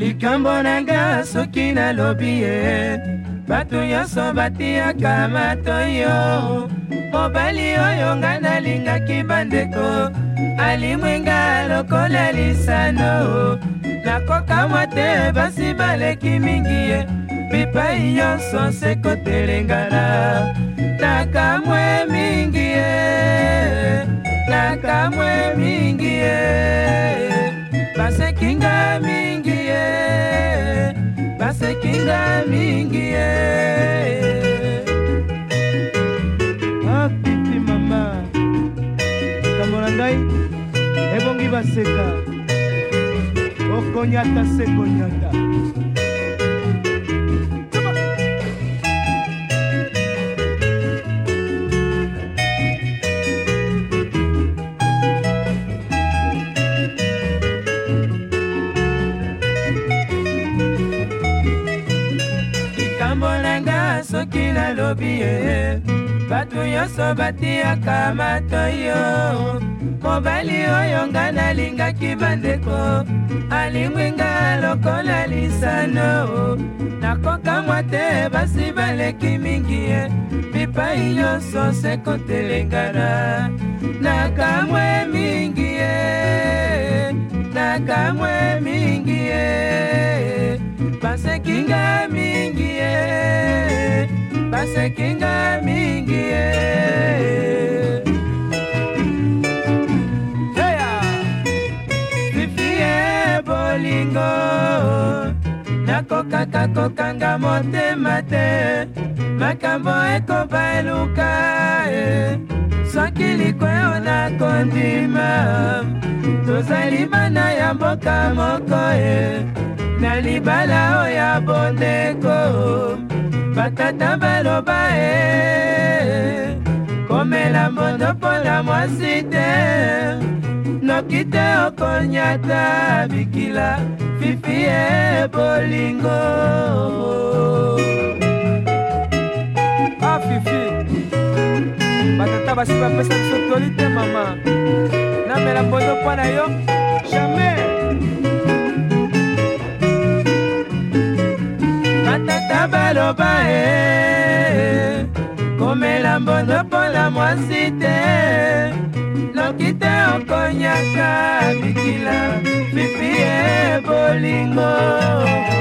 likambo na nga soki nalobi ye bato nyonso batiaka matoi yo mobali oyo nga nalingaki bandeko alimwinga lokola lisano nakokamwa te basi baleki mingi ye bipai nyonso sekotelengana nakamwe mingi ye nakamwe mingi ye basekinga minga mingi apipi ah, mama likambo na ngai ebongi baseka okonyata sekonyata soki nalobi ye bato nyonso batiaka matoi yo mobali oyo nga nalingaki bandeko alingwi nga lokola lisano nakokamwa te basi baleki mingi ye bipai nyonso sekotelengana nakamwe mingi ye nakamwe mingi asekinga mingi ye teya fifie bolingo nakokaka kokanga motema te makambo ekoba eluka e soki likweo nakondima tozali bana ya mboka moko e na libala oya bondeko batata baloba e komela mbondo mpola mwasi te noki te okonyata bikila fifi e bolingo afifi ah, batata basi bapesa biso toli te mama namela mbondo mpo na yo jamais batata baloba e komela mbondo mpola mwasi te loki te okonyaka bikila fifi e bolingo